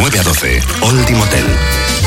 9 a 12. Old Motel.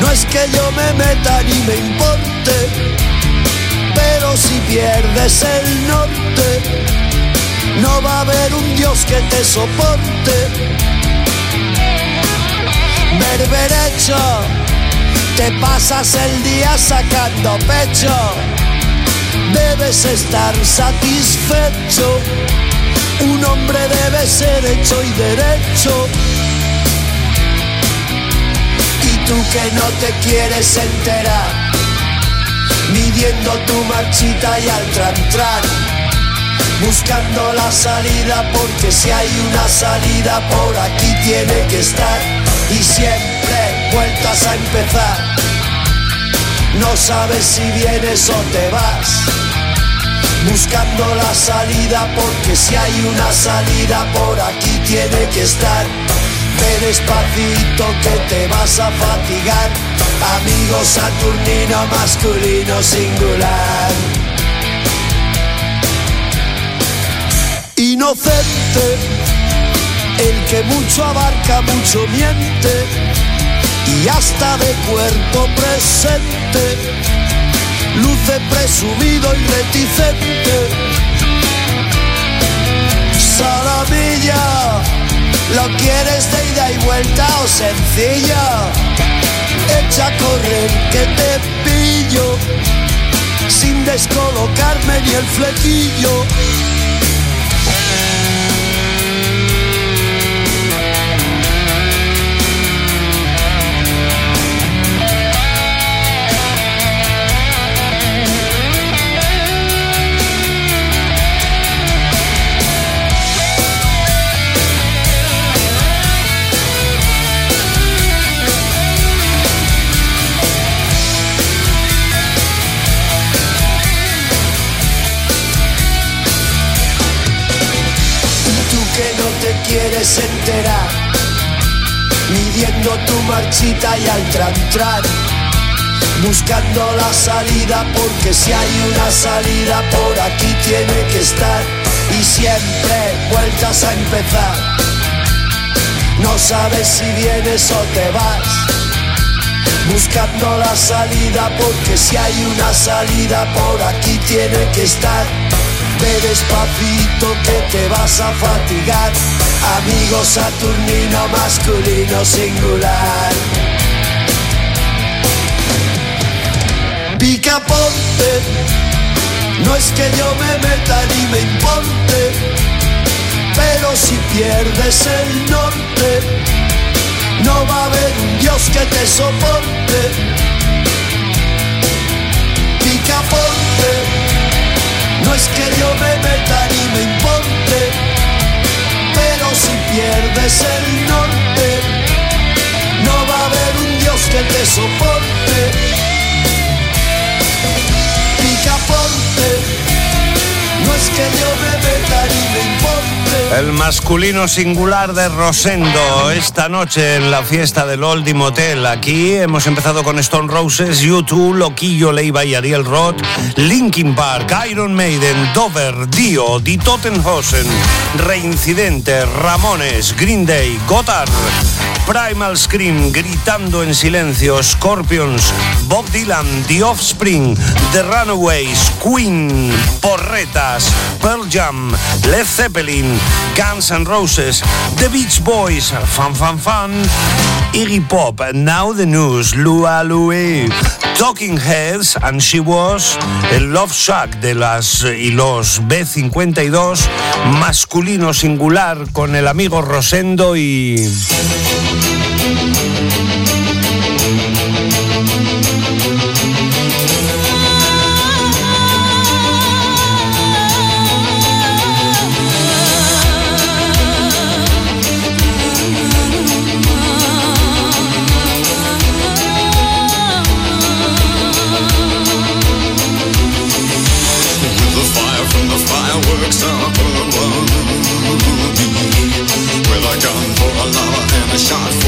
No es que yo me meta ni me importe, pero si pierdes el norte, no va a haber un Dios que te soporte. Berberecho, te pasas el día sacando pecho, debes estar satisfecho, un hombre debe ser hecho y derecho tú que no te quieres enterar, midiendo tu marchita y al tran buscando la salida porque si hay una salida por aquí tiene que estar y siempre vueltas a empezar. No sabes si vienes o te vas, buscando la salida porque si hay una salida por aquí tiene que estar. Ve despacito que te vas a fatigar, amigo saturnino masculino singular. Inocente, el que mucho abarca, mucho miente y hasta de cuerpo presente, luce presumido y reticente. Salamilla, ¿lo quieres de y vuelta o sencilla? Echa que te pillo, sin descolocarme ni el flequillo. Marchita y al tran buscando la salida porque si hay una salida por aquí tiene que estar y siempre vueltas a empezar. No sabes si vienes o te vas, buscando la salida porque si hay una salida por aquí tiene que estar. Ve despacito que te vas a fatigar, amigo saturnino masculino singular. Picaponte, no es que yo me meta ni me imponte, pero si pierdes el norte, no va a haber un Dios que te soporte. Picaponte, no es que yo me meta ni me importe, pero si pierdes el norte, no va a haber un Dios que te soporte. El masculino singular de Rosendo esta noche en la fiesta del Oldie Motel. Aquí hemos empezado con Stone Roses, U2, Loquillo, Leiva y Ariel Roth, Linkin Park, Iron Maiden, Dover, Dio, Die Totenhosen, Reincidente, Ramones, Green Day, Gotthard, Primal Scream, Gritando en Silencio, Scorpions, Bob Dylan, The Offspring, The Runaways, Queen, Porretas, Pearl Jam, Led Zeppelin, Guns N' Roses, The Beach Boys, Fan Fan Fan, Iggy Pop, Now the News, Lua Louie, Talking Heads, and She Was, el Love Shack de las y los B52, masculino singular con el amigo Rosendo y... chance